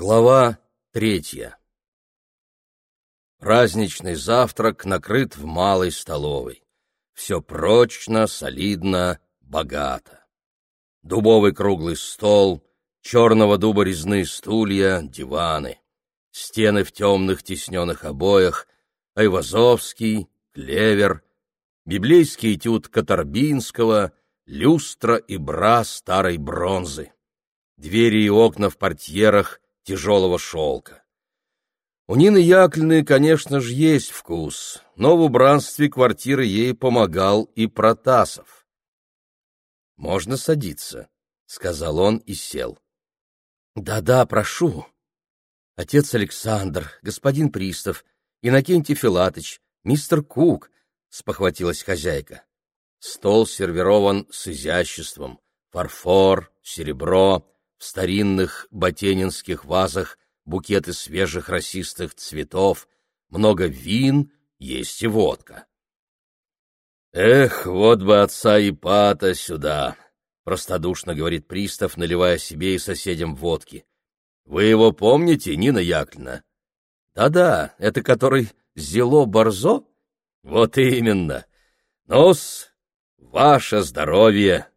Глава третья Праздничный завтрак накрыт в малой столовой. Все прочно, солидно, богато. Дубовый круглый стол, черного дуба резные стулья, диваны. Стены в темных тисненных обоях, Айвазовский, клевер, библейский этюд Катарбинского, люстра и бра старой бронзы. Двери и окна в портьерах тяжелого шелка. У Нины Яковлевны, конечно же, есть вкус, но в убранстве квартиры ей помогал и Протасов. «Можно садиться», — сказал он и сел. «Да-да, прошу. Отец Александр, господин Пристав, Иннокентий Филатыч, мистер Кук», — спохватилась хозяйка. Стол сервирован с изяществом. Фарфор, серебро, в старинных ботенинских вазах букеты свежих росистых цветов, много вин, есть и водка. «Эх, вот бы отца Ипата сюда!» — простодушно говорит пристав, наливая себе и соседям водки. «Вы его помните, Нина Яковлевна?» «Да-да, это который Зело Борзо?» «Вот именно! Ну-с, ваше здоровье!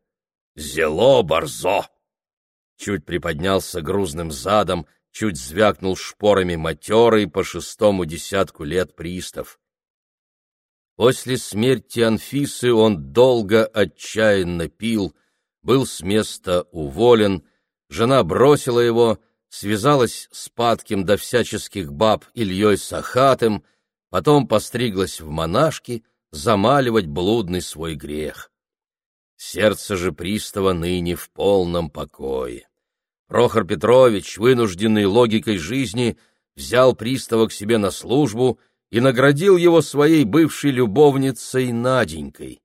Зело Борзо!» Чуть приподнялся грузным задом, чуть звякнул шпорами матерый по шестому десятку лет пристав. После смерти Анфисы он долго отчаянно пил, был с места уволен, жена бросила его, связалась с падким до всяческих баб Ильей Сахатым, потом постриглась в монашки замаливать блудный свой грех. Сердце же пристава ныне в полном покое. Прохор Петрович, вынужденный логикой жизни, взял пристава к себе на службу и наградил его своей бывшей любовницей Наденькой.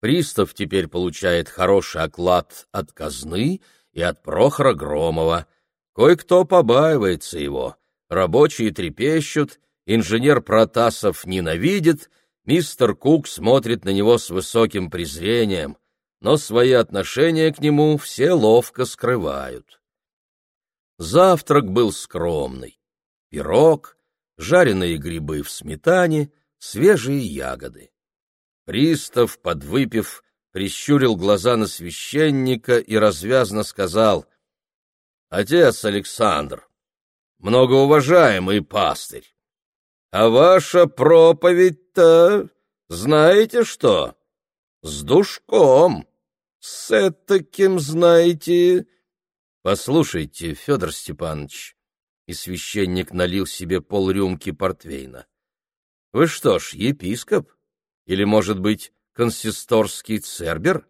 Пристав теперь получает хороший оклад от казны и от Прохора Громова. Кое-кто побаивается его, рабочие трепещут, инженер Протасов ненавидит, мистер Кук смотрит на него с высоким презрением, но свои отношения к нему все ловко скрывают. Завтрак был скромный. Пирог, жареные грибы в сметане, свежие ягоды. Пристав, подвыпив, прищурил глаза на священника и развязно сказал, «Отец Александр, многоуважаемый пастырь, а ваша проповедь-то, знаете что, с душком, с таким, знаете, Послушайте, Федор Степанович, и священник налил себе полрюмки портвейна. Вы что ж, епископ? Или, может быть, консисторский цербер?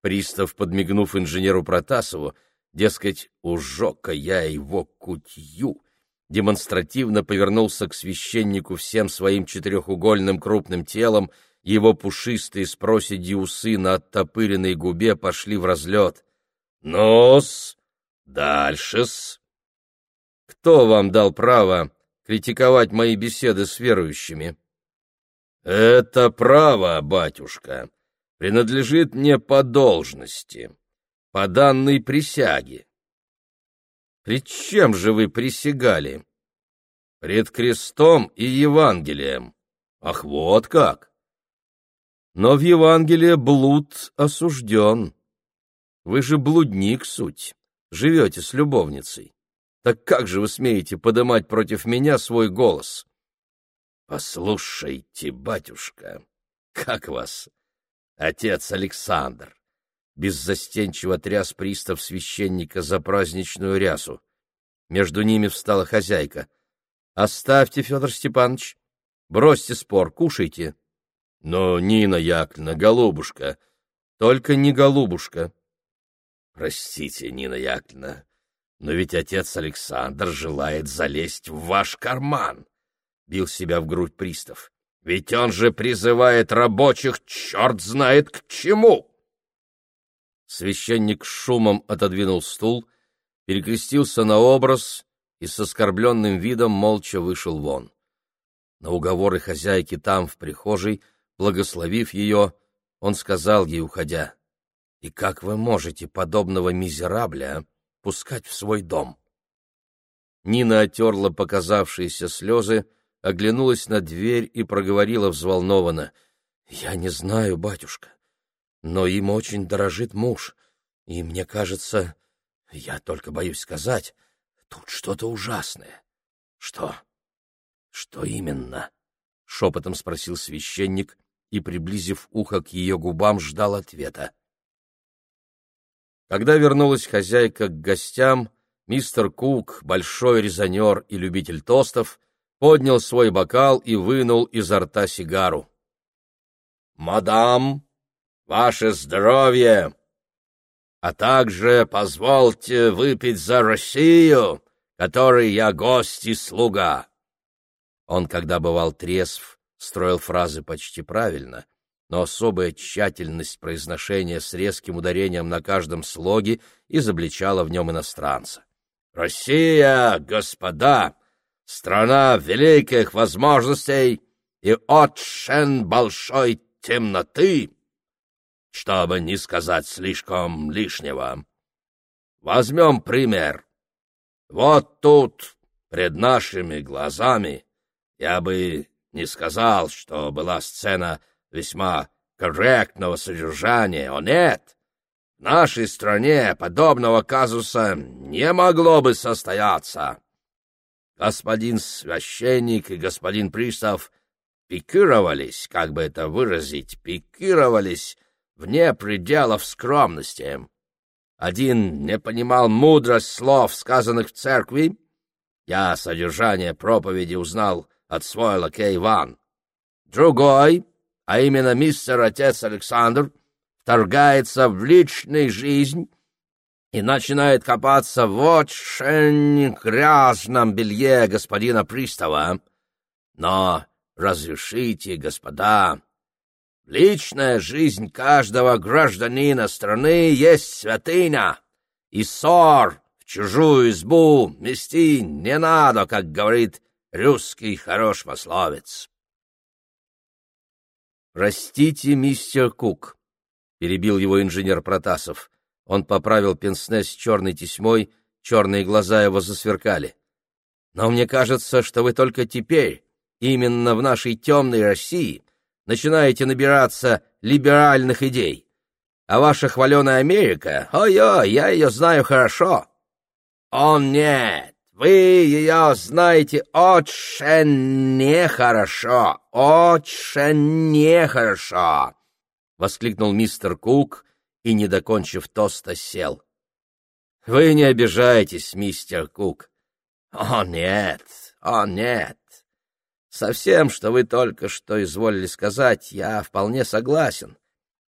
Пристав, подмигнув инженеру Протасову, дескать, ужока я его кутью, демонстративно повернулся к священнику всем своим четырехугольным крупным телом, его пушистые с проседью усы на оттопыренной губе пошли в разлет. Ну-с, дальше-с. Кто вам дал право критиковать мои беседы с верующими? Это право, батюшка, принадлежит мне по должности, по данной присяге. Пред чем же вы присягали? Пред крестом и Евангелием. Ах, вот как! Но в Евангелии блуд осужден. Вы же блудник суть, живете с любовницей. Так как же вы смеете подымать против меня свой голос? Послушайте, батюшка, как вас, отец Александр? Беззастенчиво тряс пристав священника за праздничную рясу. Между ними встала хозяйка. «Оставьте, Федор Степанович, бросьте спор, кушайте». «Но, Нина Яковлевна, голубушка...» «Только не голубушка», Простите, Нина Яковлевна, но ведь отец Александр желает залезть в ваш карман, — бил себя в грудь пристав. Ведь он же призывает рабочих черт знает к чему. Священник шумом отодвинул стул, перекрестился на образ и с оскорбленным видом молча вышел вон. На уговоры хозяйки там, в прихожей, благословив ее, он сказал ей, уходя, и как вы можете подобного мизерабля пускать в свой дом? Нина отерла показавшиеся слезы, оглянулась на дверь и проговорила взволнованно. — Я не знаю, батюшка, но им очень дорожит муж, и мне кажется, я только боюсь сказать, тут что-то ужасное. — Что? Что именно? — шепотом спросил священник и, приблизив ухо к ее губам, ждал ответа. Когда вернулась хозяйка к гостям, мистер Кук, большой резонер и любитель тостов, поднял свой бокал и вынул изо рта сигару. «Мадам, ваше здоровье! А также позвольте выпить за Россию, которой я гость и слуга!» Он, когда бывал трезв, строил фразы почти правильно, но особая тщательность произношения с резким ударением на каждом слоге изобличала в нем иностранца. «Россия, господа, страна великих возможностей и очень большой темноты, чтобы не сказать слишком лишнего. Возьмем пример. Вот тут, пред нашими глазами, я бы не сказал, что была сцена весьма корректного содержания, о нет! В нашей стране подобного казуса не могло бы состояться. Господин священник и господин пристав пикировались, как бы это выразить, пикировались вне пределов скромности. Один не понимал мудрость слов, сказанных в церкви. Я содержание проповеди узнал от свой лакей Иван. Другой, а именно мистер отец Александр, вторгается в личную жизнь и начинает копаться в очень грязном белье господина пристава. Но разрешите, господа, личная жизнь каждого гражданина страны есть святыня, и ссор в чужую избу мести не надо, как говорит русский хорош пословец. «Простите, мистер Кук», — перебил его инженер Протасов. Он поправил пенсне с черной тесьмой, черные глаза его засверкали. «Но мне кажется, что вы только теперь, именно в нашей темной России, начинаете набираться либеральных идей. А ваша хваленая Америка, ой-ой, я ее знаю хорошо». «Он нет, вы ее знаете очень нехорошо, очень нехорошо!» — воскликнул мистер Кук и, не докончив тоста, сел. «Вы не обижаетесь, мистер Кук». «О, нет, о, нет. Совсем, что вы только что изволили сказать, я вполне согласен».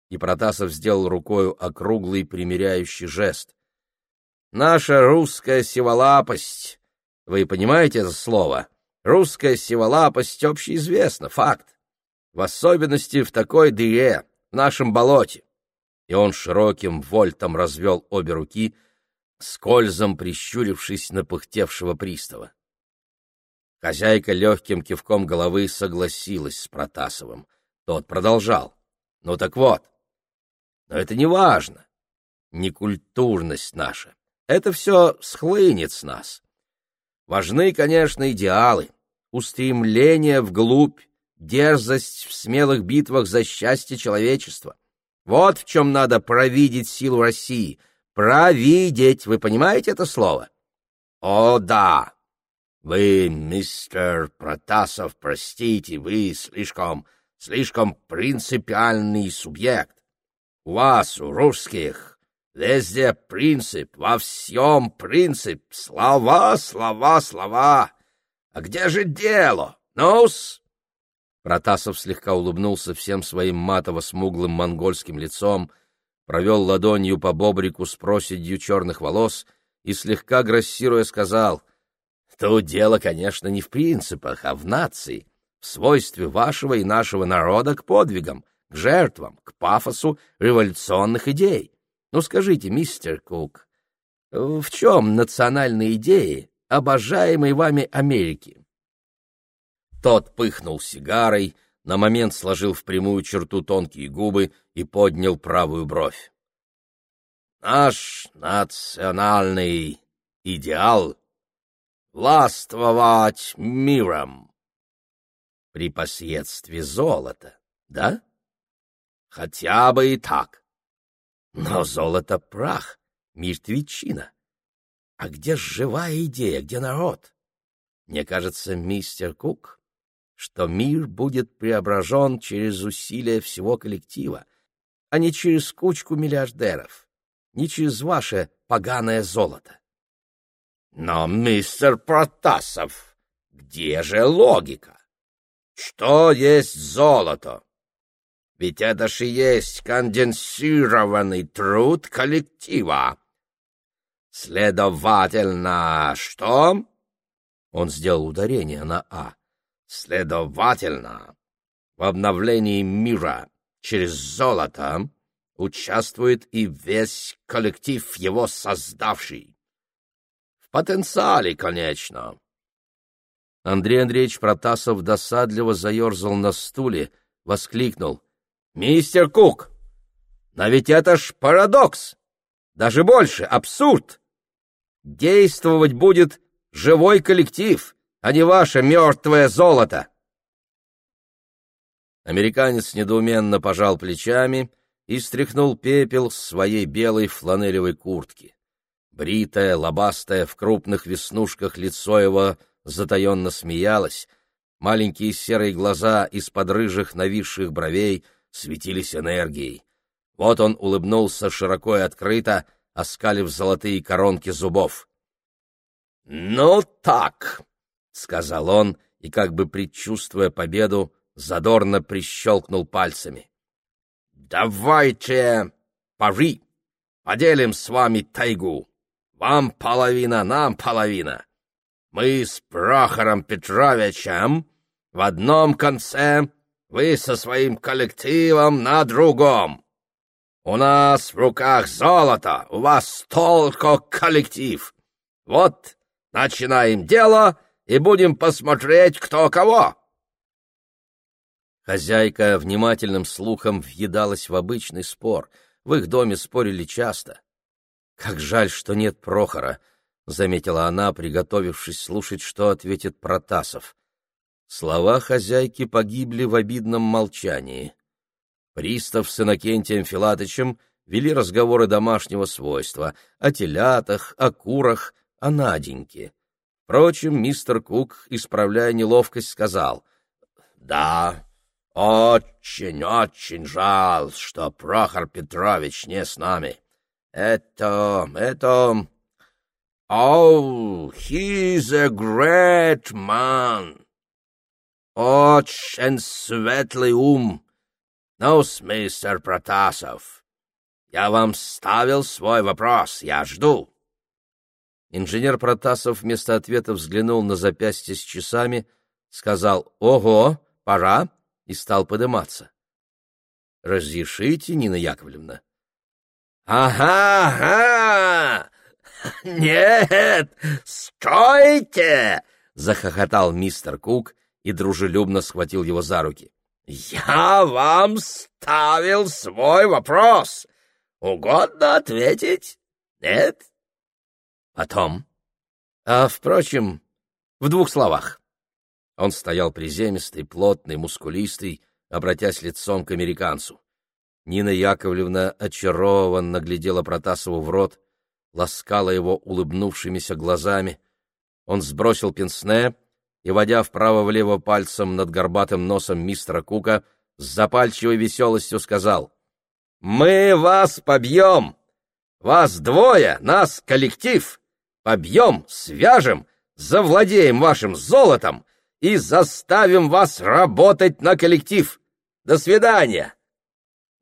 И Протасов сделал рукою округлый примиряющий жест. Наша русская сиволапость, вы понимаете это слово? Русская сиволапость общеизвестна, факт. В особенности в такой дыре, в нашем болоте. И он широким вольтом развел обе руки, скользом прищурившись на пыхтевшего пристава. Хозяйка легким кивком головы согласилась с Протасовым. Тот продолжал. Ну так вот. Но это не важно. Некультурность наша. Это все схлынет с нас. Важны, конечно, идеалы, устремление вглубь, дерзость в смелых битвах за счастье человечества. Вот в чем надо провидеть силу России. Провидеть, вы понимаете это слово? О, да. Вы, мистер Протасов, простите, вы слишком, слишком принципиальный субъект. У вас, у русских, Везде принцип, во всем принцип. Слова, слова, слова. А где же дело? Ну-с? Протасов слегка улыбнулся всем своим матово-смуглым монгольским лицом, провел ладонью по бобрику с проседью черных волос и, слегка грассируя, сказал, «Тут дело, конечно, не в принципах, а в нации, в свойстве вашего и нашего народа к подвигам, к жертвам, к пафосу революционных идей. Ну скажите, мистер Кук, в чем национальные идеи обожаемой вами Америки? Тот пыхнул сигарой, на момент сложил в прямую черту тонкие губы и поднял правую бровь. Наш национальный идеал властвовать миром. При посредстве золота, да? Хотя бы и так. Но золото — прах, мертвечина. А где живая идея, где народ? Мне кажется, мистер Кук, что мир будет преображен через усилия всего коллектива, а не через кучку миллиардеров, не через ваше поганое золото. Но, мистер Протасов, где же логика? Что есть золото? Ведь это же есть конденсированный труд коллектива. Следовательно, что? Он сделал ударение на «а». Следовательно, в обновлении мира через золото участвует и весь коллектив его создавший. В потенциале, конечно. Андрей Андреевич Протасов досадливо заерзал на стуле, воскликнул. «Мистер Кук, но ведь это ж парадокс! Даже больше, абсурд! Действовать будет живой коллектив, а не ваше мертвое золото!» Американец недоуменно пожал плечами и стряхнул пепел с своей белой фланелевой куртки. Бритое, лобастое, в крупных веснушках лицо его затаенно смеялось, маленькие серые глаза из-под рыжих нависших бровей светились энергией. Вот он улыбнулся широко и открыто, оскалив золотые коронки зубов. «Ну так», — сказал он, и, как бы предчувствуя победу, задорно прищелкнул пальцами. «Давайте пари, поделим с вами тайгу. Вам половина, нам половина. Мы с Прохором Петровичем в одном конце, вы со своим коллективом на другом. У нас в руках золото, у вас только коллектив. Вот начинаем дело и будем посмотреть, кто кого. Хозяйка внимательным слухом въедалась в обычный спор. В их доме спорили часто. «Как жаль, что нет Прохора», — заметила она, приготовившись слушать, что ответит Протасов. Слова хозяйки погибли в обидном молчании. Пристав с Иннокентием Филатычем вели разговоры домашнего свойства о телятах, о курах, о Наденьке. Впрочем, мистер Кук, исправляя неловкость, сказал, «Да, очень-очень жаль, что Прохор Петрович не с нами. Это... это... Oh, he's a great man. Очень светлый ум. Ну, мистер Протасов, я вам ставил свой вопрос, я жду. Инженер Протасов вместо ответа взглянул на запястье с часами, сказал «Ого, пора!» и стал подниматься. «Разрешите, Нина Яковлевна?» «Ага, ага! Нет, стойте!» — захохотал мистер Кук и дружелюбно схватил его за руки. «Я вам ставил свой вопрос. Угодно ответить? Нет?» «Потом. А, впрочем, в двух словах». Он стоял приземистый, плотный, мускулистый, обратясь лицом к американцу. Нина Яковлевна очарованно глядела Протасову в рот, ласкала его улыбнувшимися глазами. Он сбросил пенсне и, водя вправо-влево пальцем над горбатым носом мистера Кука, с запальчивой веселостью сказал «Мы вас побьем! Вас двое, нас коллектив! Побьем, свяжем, завладеем вашим золотом и заставим вас работать на коллектив! До свидания!»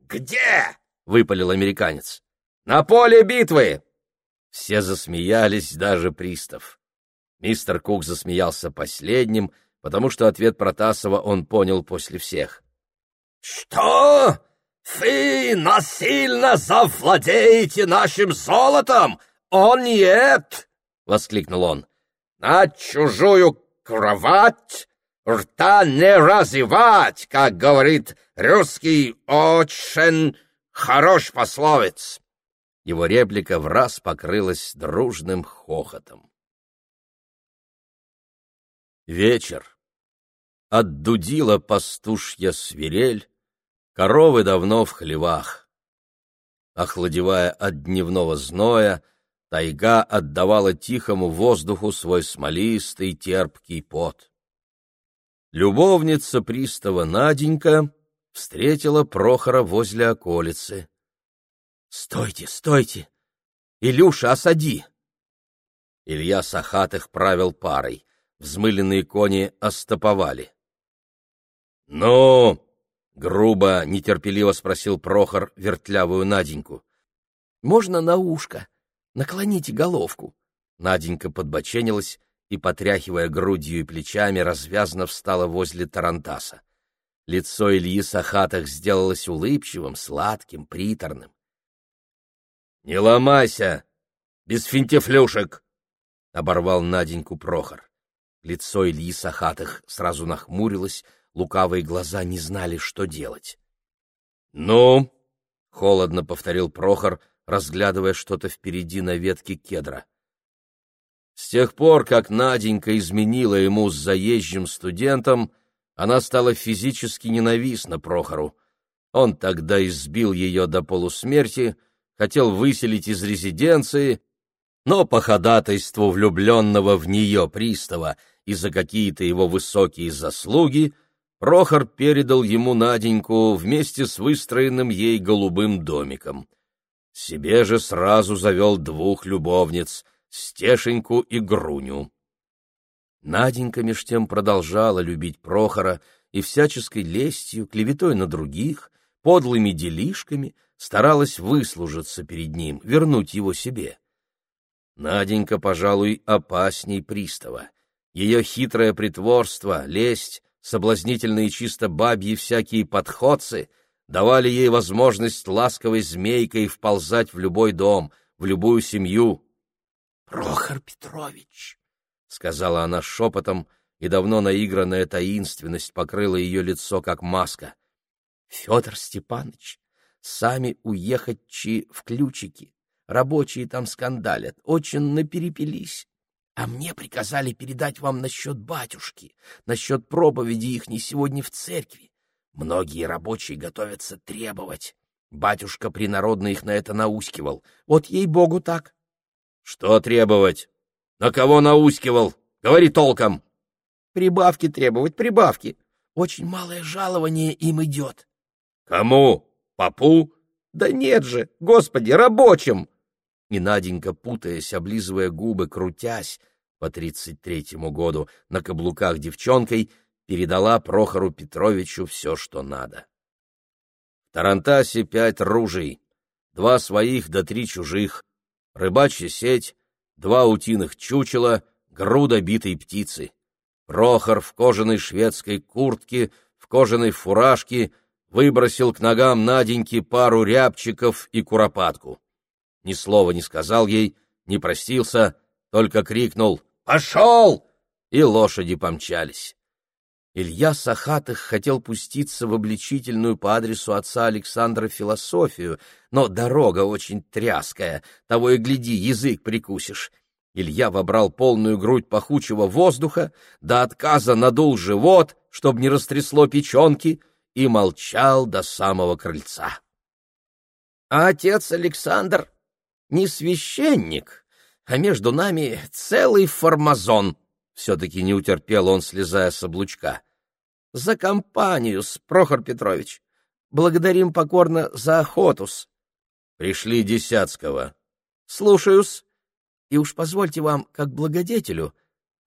«Где?» — выпалил американец. «На поле битвы!» Все засмеялись, даже пристав. Мистер Кук засмеялся последним, потому что ответ Протасова он понял после всех. «Что? Вы насильно завладеете нашим золотом? О, нет!» — воскликнул он. «На чужую кровать рта не разевать, как говорит русский очень хорош пословец. Его реплика в раз покрылась дружным хохотом. Вечер. Отдудила пастушья свирель, коровы давно в хлевах. Охладевая от дневного зноя, тайга отдавала тихому воздуху свой смолистый терпкий пот. Любовница пристава Наденька встретила Прохора возле околицы. — Стойте, стойте! Илюша, осади! Илья Сахатых правил парой. Взмыленные кони остоповали. — Ну! — грубо, нетерпеливо спросил Прохор вертлявую Наденьку. — Можно на ушко? Наклоните головку. Наденька подбоченилась и, потряхивая грудью и плечами, развязно встала возле Тарантаса. Лицо Ильи Сахатых сделалось улыбчивым, сладким, приторным. — Не ломайся! Без финтифлюшек! — оборвал Наденьку Прохор. Лицо Ильи Сахатых сразу нахмурилось, лукавые глаза не знали, что делать. — Ну? — холодно повторил Прохор, разглядывая что-то впереди на ветке кедра. С тех пор, как Наденька изменила ему с заезжим студентом, она стала физически ненавистна Прохору. Он тогда избил ее до полусмерти, хотел выселить из резиденции, но по ходатайству влюбленного в нее пристава и за какие-то его высокие заслуги Прохор передал ему Наденьку вместе с выстроенным ей голубым домиком. Себе же сразу завел двух любовниц — Стешеньку и Груню. Наденька меж тем продолжала любить Прохора и всяческой лестью, клеветой на других, подлыми делишками старалась выслужиться перед ним, вернуть его себе. Наденька, пожалуй, опасней пристава. Ее хитрое притворство, лесть, соблазнительные чисто бабьи всякие подходцы давали ей возможность ласковой змейкой вползать в любой дом, в любую семью. — Прохор Петрович! — сказала она шепотом, и давно наигранная таинственность покрыла ее лицо, как маска. — Федор Степанович, сами уехать чи в ключики. Рабочие там скандалят, очень наперепелись. А мне приказали передать вам насчет батюшки, насчет проповеди их не сегодня в церкви. Многие рабочие готовятся требовать. Батюшка принародно их на это наускивал. Вот ей-богу так. — Что требовать? На кого наускивал? Говори толком. — Прибавки требовать, прибавки. Очень малое жалование им идет. — Кому? Попу? — Да нет же, господи, рабочим! И Наденька, путаясь, облизывая губы, крутясь по тридцать третьему году на каблуках девчонкой, передала Прохору Петровичу все, что надо. В Тарантасе пять ружей, два своих да три чужих, рыбачья сеть, два утиных чучела, груда битой птицы. Прохор в кожаной шведской куртке, в кожаной фуражке выбросил к ногам Наденьки пару рябчиков и куропатку ни слова не сказал ей, не простился, только крикнул «Пошел!» и лошади помчались. Илья Сахатых хотел пуститься в обличительную по адресу отца Александра философию, но дорога очень тряская, того и гляди, язык прикусишь. Илья вобрал полную грудь пахучего воздуха, до отказа надул живот, чтобы не растрясло печенки, и молчал до самого крыльца. — А отец Александр не священник, а между нами целый формазон. Все-таки не утерпел он, слезая с облучка. За компанию, Прохор Петрович. Благодарим покорно за охотус. Пришли Десятского. Слушаюсь. И уж позвольте вам, как благодетелю,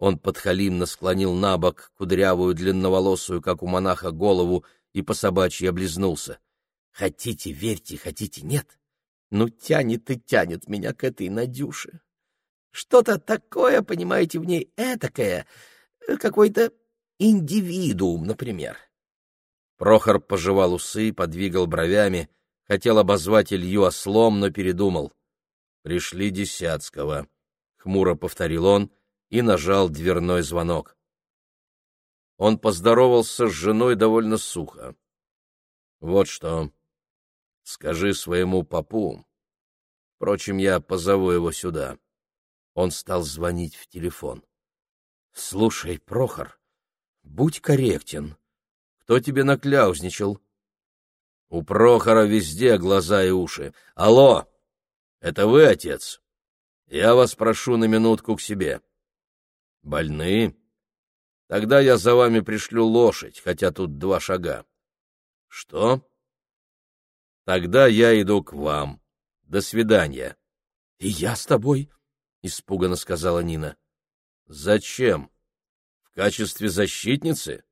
он подхалимно склонил на бок кудрявую длинноволосую, как у монаха, голову и по собачьи облизнулся. Хотите, верьте, хотите, нет. Ну, тянет и тянет меня к этой Надюше. Что-то такое, понимаете, в ней этакое, э, какой-то индивидуум, например. Прохор пожевал усы, подвигал бровями, хотел обозвать Илью ослом, но передумал. «Пришли Десятского», — хмуро повторил он и нажал дверной звонок. Он поздоровался с женой довольно сухо. «Вот что», Скажи своему попу. Впрочем, я позову его сюда. Он стал звонить в телефон. — Слушай, Прохор, будь корректен. Кто тебе накляузничал? У Прохора везде глаза и уши. Алло, это вы, отец? Я вас прошу на минутку к себе. Больны? Тогда я за вами пришлю лошадь, хотя тут два шага. Что? Тогда я иду к вам. До свидания. И я с тобой, испуганно сказала Нина. Зачем? В качестве защитницы?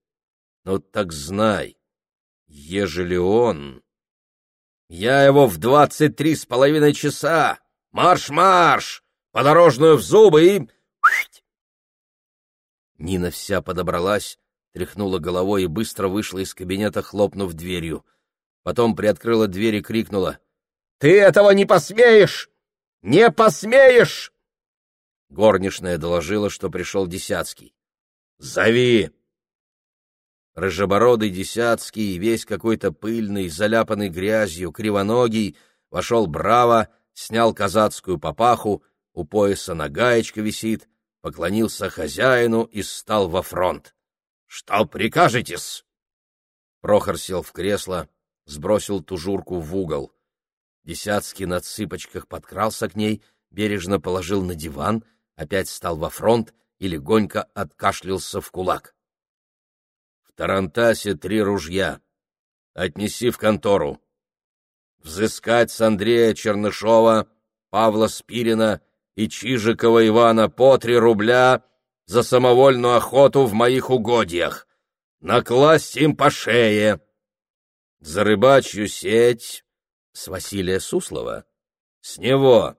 Ну так знай, ежели он... Я его в двадцать три с половиной часа! Марш-марш! Подорожную в зубы и... Нина вся подобралась, тряхнула головой и быстро вышла из кабинета, хлопнув дверью. Потом приоткрыла дверь и крикнула. — Ты этого не посмеешь! Не посмеешь! Горничная доложила, что пришел Десяцкий. «Зови!» Рыжебородый Десяцкий, весь какой-то пыльный, заляпанный грязью, кривоногий, вошел браво, снял казацкую папаху, у пояса нагаечка висит, поклонился хозяину и стал во фронт. «Что прикажете-с?» Прохор сел в кресло, сбросил тужурку в угол. Десяцкий на цыпочках подкрался к ней, бережно положил на диван — опять стал во фронт и легонько откашлялся в кулак. В Тарантасе три ружья. Отнеси в контору. Взыскать с Андрея Чернышова, Павла Спирина и Чижикова Ивана по три рубля за самовольную охоту в моих угодьях. Накласть им по шее. За рыбачью сеть с Василия Суслова. С него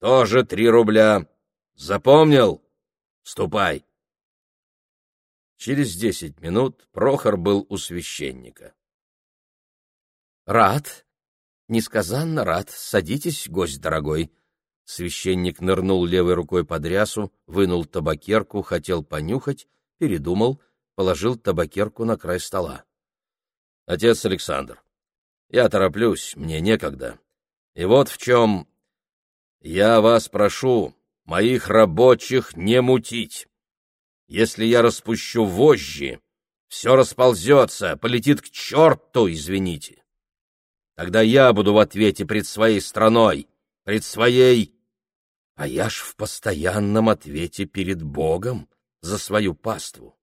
тоже три рубля. Запомнил? Ступай. Через десять минут Прохор был у священника. Рад, несказанно рад. Садитесь, гость дорогой. Священник нырнул левой рукой под рясу, вынул табакерку, хотел понюхать, передумал, положил табакерку на край стола. Отец Александр, я тороплюсь, мне некогда. И вот в чем я вас прошу, моих рабочих не мутить. Если я распущу вожжи, все расползется, полетит к черту, извините. Тогда я буду в ответе пред своей страной, пред своей... А я ж в постоянном ответе перед Богом за свою паству.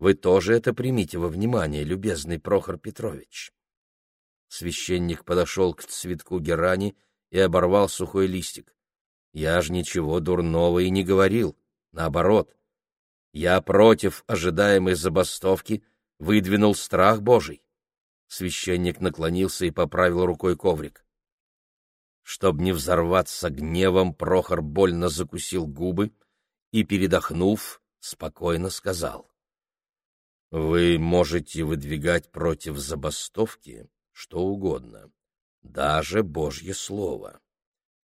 Вы тоже это примите во внимание, любезный Прохор Петрович. Священник подошел к цветку герани и оборвал сухой листик. Я ж ничего дурного и не говорил. Наоборот, я против ожидаемой забастовки выдвинул страх Божий. Священник наклонился и поправил рукой коврик. Чтоб не взорваться гневом, Прохор больно закусил губы и, передохнув, спокойно сказал. — Вы можете выдвигать против забастовки что угодно, даже Божье Слово.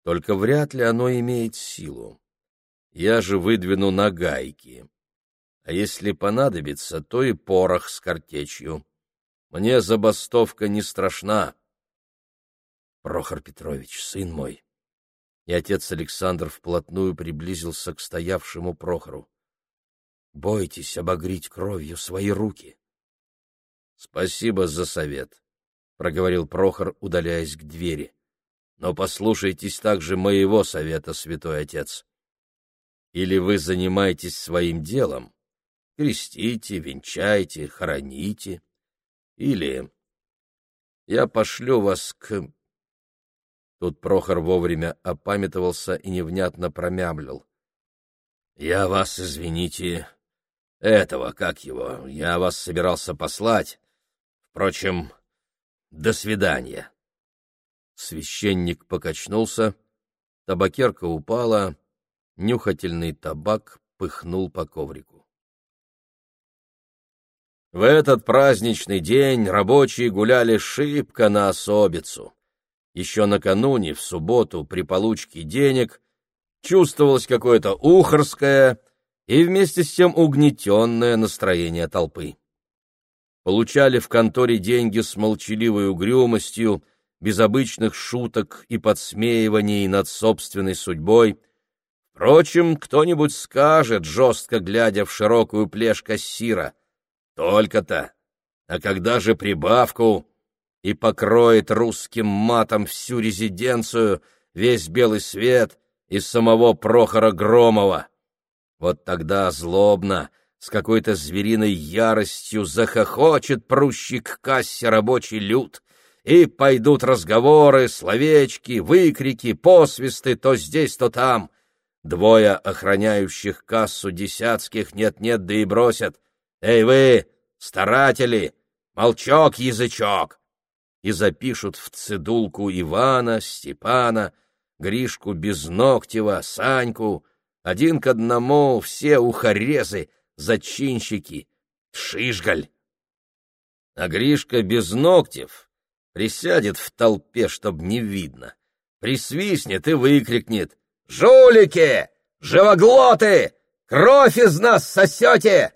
Только вряд ли оно имеет силу. Я же выдвину на гайки. А если понадобится, то и порох с картечью. Мне забастовка не страшна. Прохор Петрович, сын мой. И отец Александр вплотную приблизился к стоявшему Прохору. Бойтесь обогреть кровью свои руки. Спасибо за совет, проговорил Прохор, удаляясь к двери. Но послушайтесь также моего совета, святой отец. Или вы занимаетесь своим делом, крестите, венчайте, хороните, или я пошлю вас к... Тут Прохор вовремя опамятовался и невнятно промямлил. Я вас, извините, этого, как его, я вас собирался послать. Впрочем, до свидания. Священник покачнулся, табакерка упала, нюхательный табак пыхнул по коврику. В этот праздничный день рабочие гуляли шибко на особицу. Еще накануне, в субботу, при получке денег, чувствовалось какое-то ухорское и вместе с тем угнетенное настроение толпы. Получали в конторе деньги с молчаливой угрюмостью, без обычных шуток и подсмеиваний над собственной судьбой, Впрочем, кто-нибудь скажет, жестко глядя в широкую плешь кассира, «Только-то! А когда же прибавку?» и покроет русским матом всю резиденцию, весь белый свет и самого Прохора Громова. Вот тогда злобно, с какой-то звериной яростью захохочет прущий кассе рабочий люд, и пойдут разговоры, словечки, выкрики, посвисты то здесь, то там. Двое охраняющих кассу десятских нет-нет, да и бросят. «Эй вы, старатели, молчок-язычок!» И запишут в цедулку Ивана, Степана, Гришку Безногтева, Саньку, один к одному все ухорезы, зачинщики, шишгаль. А Гришка Безногтев присядет в толпе, чтоб не видно, присвистнет и выкрикнет «Жулики! Живоглоты! Кровь из нас сосете!»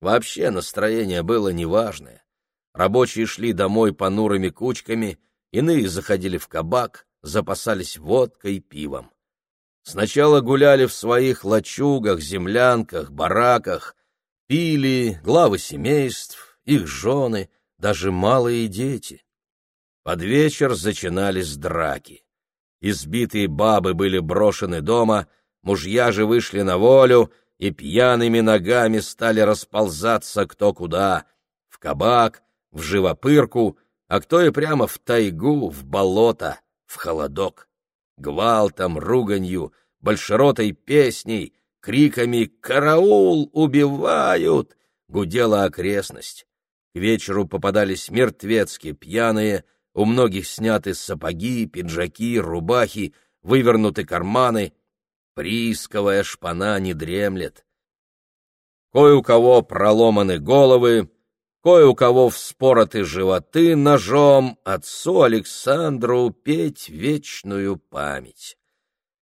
Вообще настроение было неважное. Рабочие шли домой понурыми кучками, иные заходили в кабак, запасались водкой и пивом. Сначала гуляли в своих лачугах, землянках, бараках, пили главы семейств, их жены, даже малые дети. Под вечер зачинались драки. Избитые бабы были брошены дома, мужья же вышли на волю и пьяными ногами стали расползаться кто куда — в кабак, в живопырку, а кто и прямо в тайгу, в болото, в холодок. Гвалтом, руганью, большеротой песней, криками «Караул! Убивают!» гудела окрестность. К вечеру попадались мертвецки пьяные, у многих сняты сапоги, пиджаки, рубахи, вывернуты карманы, приисковая шпана не дремлет. Кое у кого проломаны головы, кое у кого вспороты животы ножом, отцу Александру петь вечную память.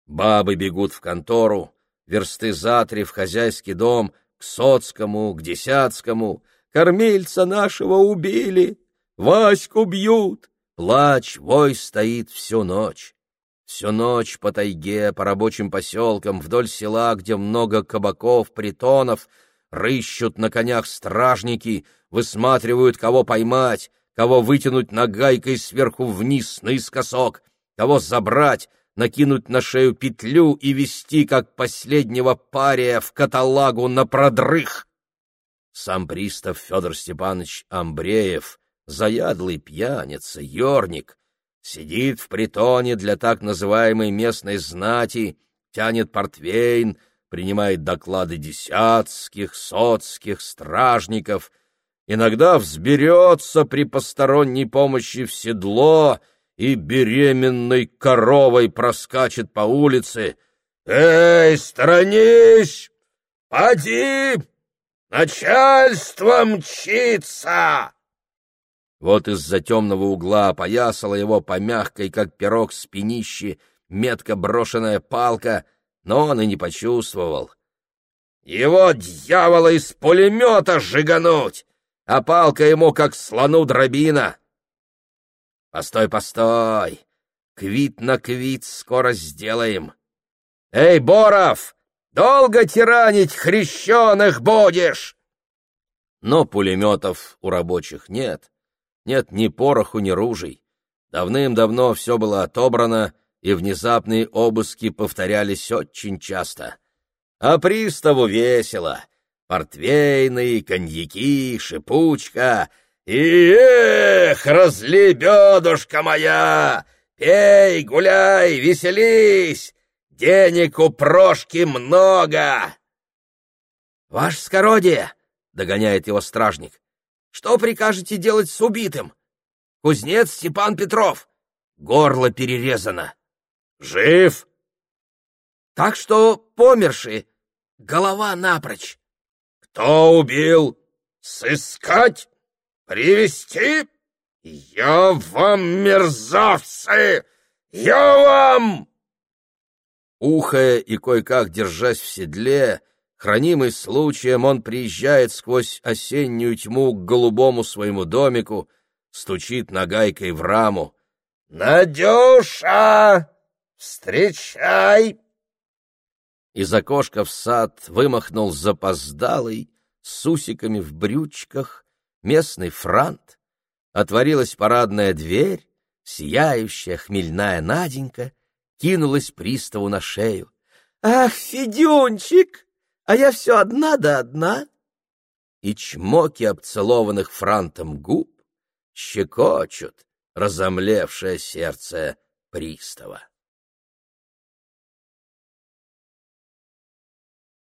Бабы бегут в контору, версты за три в хозяйский дом, к соцкому, к десятскому. Кормильца нашего убили, Ваську бьют. Плач, вой стоит всю ночь. Всю ночь по тайге, по рабочим поселкам, вдоль села, где много кабаков, притонов, рыщут на конях стражники, высматривают, кого поймать, кого вытянуть нагайкой сверху вниз наискосок, кого забрать, накинуть на шею петлю и вести, как последнего пария, в каталагу на продрых. Сам пристав Федор Степанович Амбреев, заядлый пьяница, ерник, Сидит в притоне для так называемой местной знати, тянет портвейн, принимает доклады десятских, соцких, стражников, иногда взберется при посторонней помощи в седло и беременной коровой проскачет по улице. «Эй, сторонись! Поди! Начальство мчится!» Вот из-за темного угла опоясала его по мягкой, как пирог спинищи, метко брошенная палка, но он и не почувствовал. «Его, дьявола, из пулемета сжигануть! А палка ему, как слону дробина!» «Постой, постой! Квит на квит скоро сделаем!» «Эй, Боров, долго тиранить хрещеных будешь?» Но пулеметов у рабочих нет нет ни пороху, ни ружей. Давным-давно все было отобрано, и внезапные обыски повторялись очень часто. А приставу весело. Портвейны, коньяки, шипучка. И эх, разлебедушка моя! Пей, гуляй, веселись! Денег у Прошки много! — Ваше скородие! — догоняет его стражник. Что прикажете делать с убитым? Кузнец Степан Петров. Горло перерезано. Жив? Так что померший. Голова напрочь. Кто убил? Сыскать? Привести? Я вам, мерзавцы! Я вам! Ухая и кое-как держась в седле, Хранимый случаем, он приезжает сквозь осеннюю тьму к голубому своему домику, стучит нагайкой в раму. «Надюша, встречай! Из окошка в сад вымахнул запоздалый, с усиками в брючках, местный франт. Отворилась парадная дверь, сияющая хмельная Наденька кинулась приставу на шею. — Ах, Федюнчик, а я все одна да одна! И чмоки обцелованных франтом губ щекочут разомлевшее сердце пристава.